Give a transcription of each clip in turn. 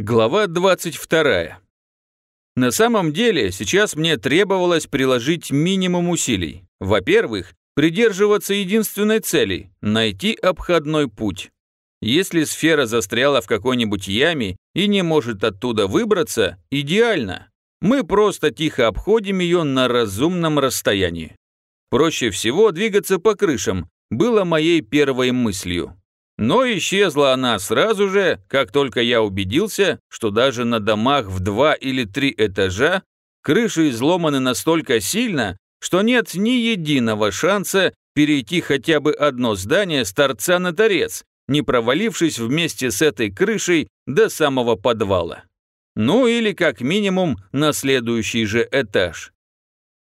Глава 22. На самом деле, сейчас мне требовалось приложить минимум усилий. Во-первых, придерживаться единственной цели – найти обходной путь. Если сфера застряла в какой-нибудь яме и не может оттуда выбраться, идеально. Мы просто тихо обходим ее на разумном расстоянии. Проще всего двигаться по крышам, было моей первой мыслью. Но исчезла она сразу же, как только я убедился, что даже на домах в два или три этажа крыши изломаны настолько сильно, что нет ни единого шанса перейти хотя бы одно здание с торца на торец, не провалившись вместе с этой крышей до самого подвала. Ну или как минимум на следующий же этаж.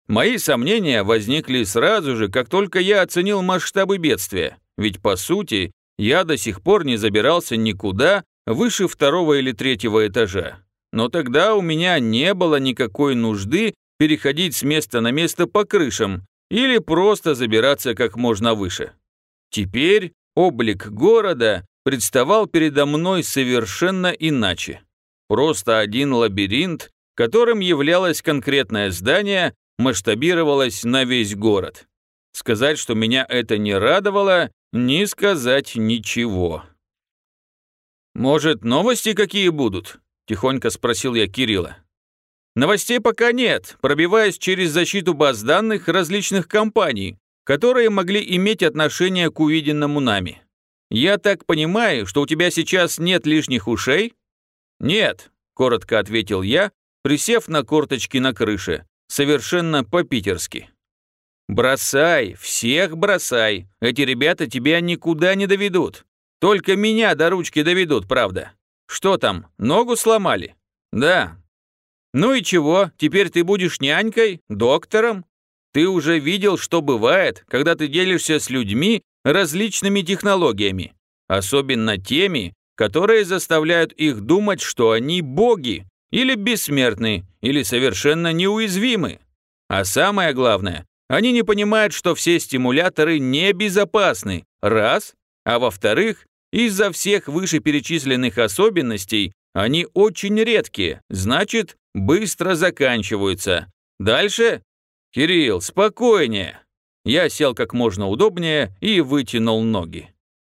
Мои сомнения возникли сразу же, как только я оценил масштабы бедствия, ведь по сути я до сих пор не забирался никуда выше второго или третьего этажа. Но тогда у меня не было никакой нужды переходить с места на место по крышам или просто забираться как можно выше. Теперь облик города представал передо мной совершенно иначе. Просто один лабиринт, которым являлось конкретное здание, масштабировалось на весь город. Сказать, что меня это не радовало, не сказать ничего. «Может, новости какие будут?» – тихонько спросил я Кирилла. «Новостей пока нет, пробиваясь через защиту баз данных различных компаний, которые могли иметь отношение к увиденному нами. Я так понимаю, что у тебя сейчас нет лишних ушей?» «Нет», – коротко ответил я, присев на корточки на крыше, совершенно по-питерски. «Бросай, всех бросай. Эти ребята тебя никуда не доведут. Только меня до ручки доведут, правда. Что там, ногу сломали?» «Да». «Ну и чего, теперь ты будешь нянькой, доктором? Ты уже видел, что бывает, когда ты делишься с людьми различными технологиями, особенно теми, которые заставляют их думать, что они боги, или бессмертны, или совершенно неуязвимы. А самое главное, они не понимают, что все стимуляторы небезопасны, раз, а во-вторых, из-за всех вышеперечисленных особенностей они очень редкие, значит, быстро заканчиваются. Дальше? Кирилл, спокойнее. Я сел как можно удобнее и вытянул ноги.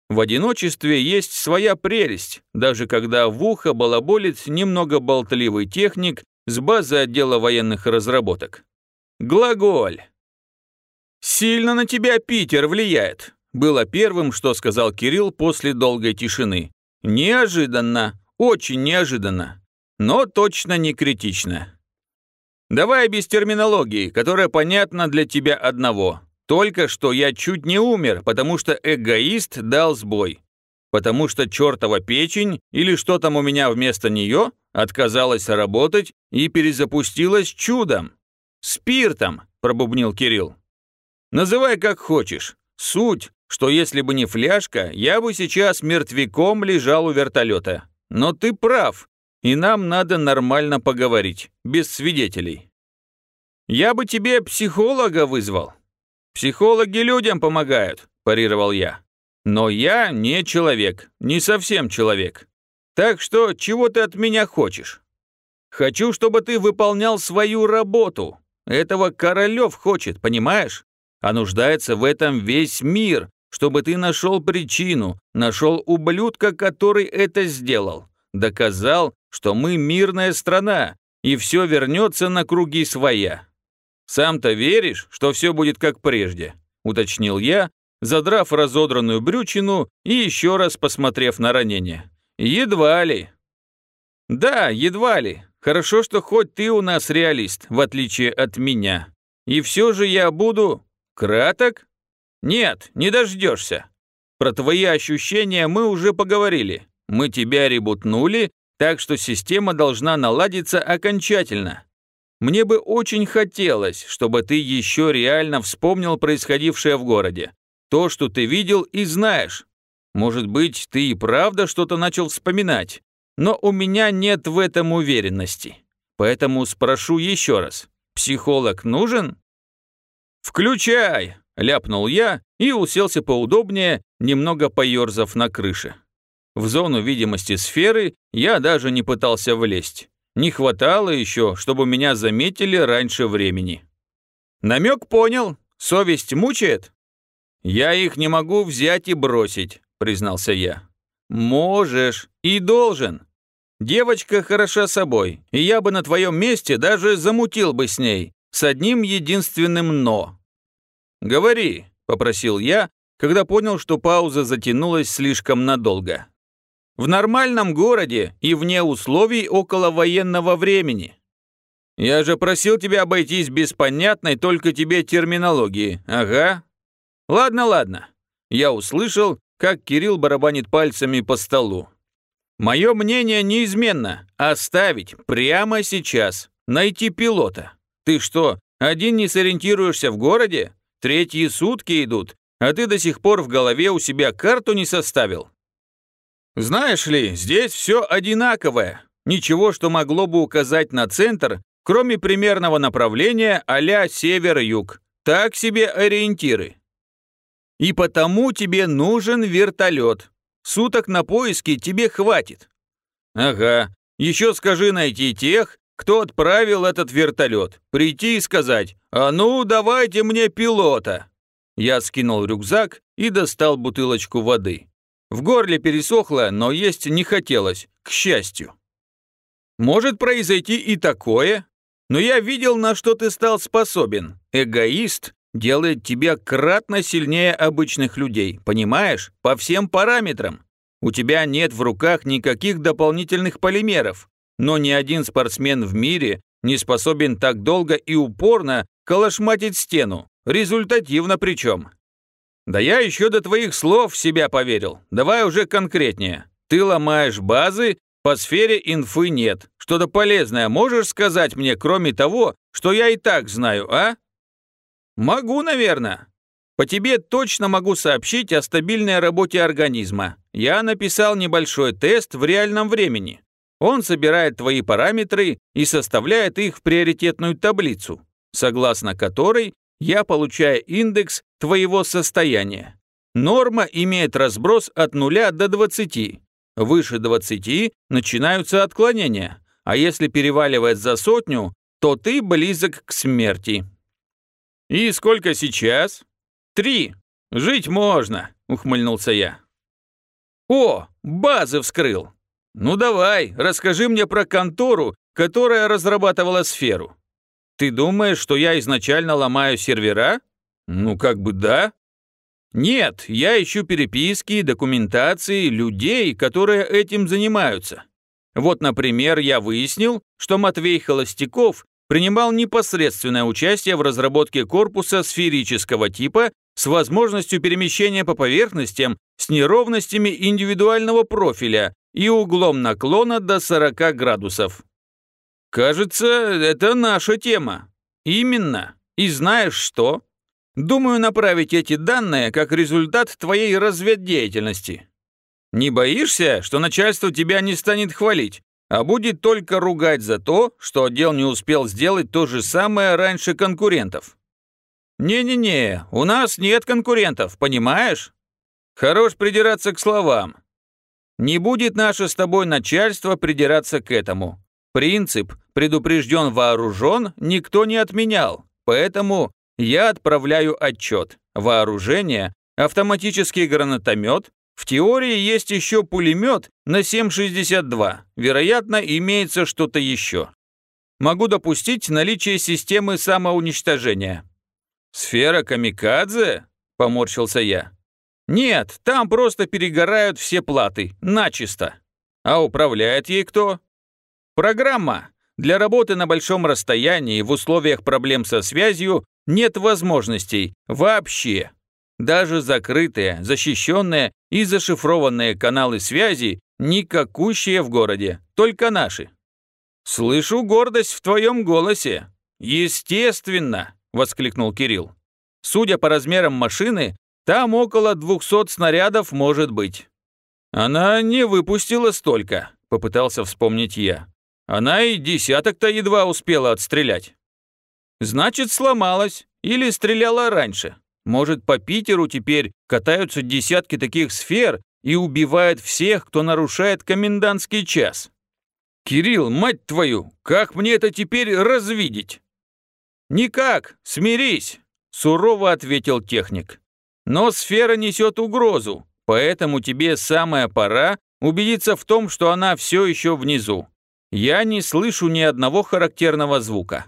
В одиночестве есть своя прелесть, даже когда в ухо балаболит немного болтливый техник с базы отдела военных разработок. Глаголь. «Сильно на тебя Питер влияет», было первым, что сказал Кирилл после долгой тишины. «Неожиданно, очень неожиданно, но точно не критично». «Давай без терминологии, которая понятна для тебя одного. Только что я чуть не умер, потому что эгоист дал сбой. Потому что чертова печень, или что там у меня вместо нее, отказалась работать и перезапустилась чудом. «Спиртом», – пробубнил Кирилл. Называй как хочешь. Суть, что если бы не фляжка, я бы сейчас мертвяком лежал у вертолета. Но ты прав, и нам надо нормально поговорить, без свидетелей. Я бы тебе психолога вызвал. Психологи людям помогают, парировал я. Но я не человек, не совсем человек. Так что чего ты от меня хочешь? Хочу, чтобы ты выполнял свою работу. Этого Королёв хочет, понимаешь? А нуждается в этом весь мир, чтобы ты нашел причину, нашел ублюдка, который это сделал, доказал, что мы мирная страна, и все вернется на круги своя. Сам-то веришь, что все будет как прежде?» – уточнил я, задрав разодранную брючину и еще раз посмотрев на ранение. «Едва ли». «Да, едва ли. Хорошо, что хоть ты у нас реалист, в отличие от меня. И все же я буду Краток? Нет, не дождешься. Про твои ощущения мы уже поговорили. Мы тебя ребутнули, так что система должна наладиться окончательно. Мне бы очень хотелось, чтобы ты еще реально вспомнил происходившее в городе. То, что ты видел и знаешь. Может быть, ты и правда что-то начал вспоминать, но у меня нет в этом уверенности. Поэтому спрошу еще раз. Психолог нужен? «Включай!» – ляпнул я и уселся поудобнее, немного поерзав на крыше. В зону видимости сферы я даже не пытался влезть. Не хватало еще, чтобы меня заметили раньше времени. Намек понял. Совесть мучает? Я их не могу взять и бросить, признался я. Можешь и должен. Девочка хороша собой, и я бы на твоем месте даже замутил бы с ней, с одним единственным «но». «Говори», — попросил я, когда понял, что пауза затянулась слишком надолго. «В нормальном городе и вне условий около военного времени. Я же просил тебя обойтись без понятной только тебе терминологии, ага. Ладно, ладно». Я услышал, как Кирилл барабанит пальцами по столу. «Мое мнение неизменно. Оставить прямо сейчас. Найти пилота. Ты что, один не сориентируешься в городе? Третьи сутки идут, а ты до сих пор в голове у себя карту не составил. Знаешь ли, здесь все одинаковое. Ничего, что могло бы указать на центр, кроме примерного направления а-ля север-юг. Так себе ориентиры. И потому тебе нужен вертолет. Суток на поиски тебе хватит. Ага, еще скажи найти тех, кто отправил этот вертолет, прийти и сказать «А ну, давайте мне пилота!» Я скинул рюкзак и достал бутылочку воды. В горле пересохло, но есть не хотелось, к счастью. Может произойти и такое, но я видел, на что ты стал способен. Эгоист делает тебя кратно сильнее обычных людей, понимаешь? По всем параметрам. У тебя нет в руках никаких дополнительных полимеров, но ни один спортсмен в мире не способен так долго и упорно калашматить стену, результативно причем. Да я еще до твоих слов в себя поверил. Давай уже конкретнее. Ты ломаешь базы, по сфере инфы нет. Что-то полезное можешь сказать мне, кроме того, что я и так знаю, а? Могу, наверное. По тебе точно могу сообщить о стабильной работе организма. Я написал небольшой тест в реальном времени. Он собирает твои параметры и составляет их в приоритетную таблицу, согласно которой я получаю индекс твоего состояния. Норма имеет разброс от 0 до 20. Выше 20 начинаются отклонения, а если переваливает за сотню, то ты близок к смерти. «И сколько сейчас?» «Три. Жить можно», — ухмыльнулся я. «О, базы вскрыл. «Ну давай, расскажи мне про контору, которая разрабатывала сферу. Ты думаешь, что я изначально ломаю сервера? Ну как бы да. Нет, я ищу переписки, документации, людей, которые этим занимаются. Вот, например, я выяснил, что Матвей Холостяков принимал непосредственное участие в разработке корпуса сферического типа с возможностью перемещения по поверхностям с неровностями индивидуального профиля и углом наклона до 40 градусов. Кажется, это наша тема. Именно. И знаешь что? Думаю направить эти данные как результат твоей разведдеятельности. Не боишься, что начальство тебя не станет хвалить, а будет только ругать за то, что отдел не успел сделать то же самое раньше конкурентов? Не-не-не, у нас нет конкурентов, понимаешь? Хорош придираться к словам. Не будет наше с тобой начальство придираться к этому. Принцип «предупрежден вооружен» никто не отменял, поэтому я отправляю отчет. Вооружение, автоматический гранатомет, в теории есть еще пулемет на 7,62, вероятно, имеется что-то еще. Могу допустить наличие системы самоуничтожения. «Сфера камикадзе?» – поморщился я. Нет, там просто перегорают все платы, начисто. А управляет ей кто? Программа. Для работы на большом расстоянии в условиях проблем со связью нет возможностей вообще. Даже закрытые, защищенные и зашифрованные каналы связи никакущие в городе, только наши. «Слышу гордость в твоем голосе». «Естественно!» – воскликнул Кирилл. Судя по размерам машины, там около 200 снарядов может быть. Она не выпустила столько, попытался вспомнить я. Она и десяток-то едва успела отстрелять. Значит, сломалась или стреляла раньше. Может, по Питеру теперь катаются десятки таких сфер, и убивает всех, кто нарушает комендантский час. Кирилл, мать твою, как мне это теперь развидеть? Никак, смирись, сурово ответил техник. Но сфера несет угрозу, поэтому тебе самая пора убедиться в том, что она все еще внизу. Я не слышу ни одного характерного звука.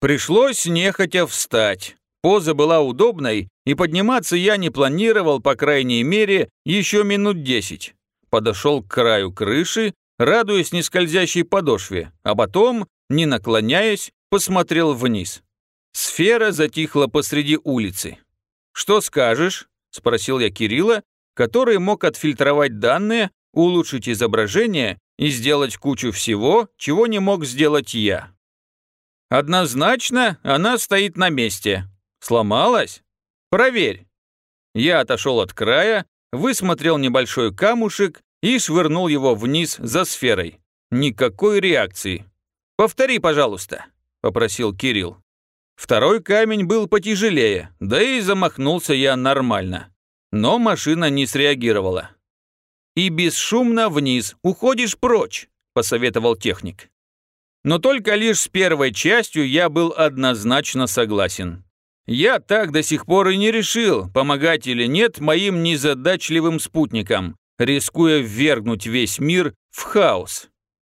Пришлось нехотя встать. Поза была удобной, и подниматься я не планировал, по крайней мере, еще минут десять. Подошел к краю крыши, радуясь нескользящей подошве, а потом, не наклоняясь, посмотрел вниз. Сфера затихла посреди улицы. «Что скажешь?» – спросил я Кирилла, который мог отфильтровать данные, улучшить изображение и сделать кучу всего, чего не мог сделать я. Однозначно, она стоит на месте. Сломалась? Проверь. Я отошел от края, высмотрел небольшой камушек и швырнул его вниз за сферой. Никакой реакции. «Повтори, пожалуйста», — попросил Кирилл. Второй камень был потяжелее, да и замахнулся я нормально. Но машина не среагировала. «И бесшумно вниз, уходишь прочь», — посоветовал техник. Но только лишь с первой частью я был однозначно согласен. Я так до сих пор и не решил, помогать или нет моим незадачливым спутникам, рискуя ввергнуть весь мир в хаос.